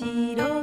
白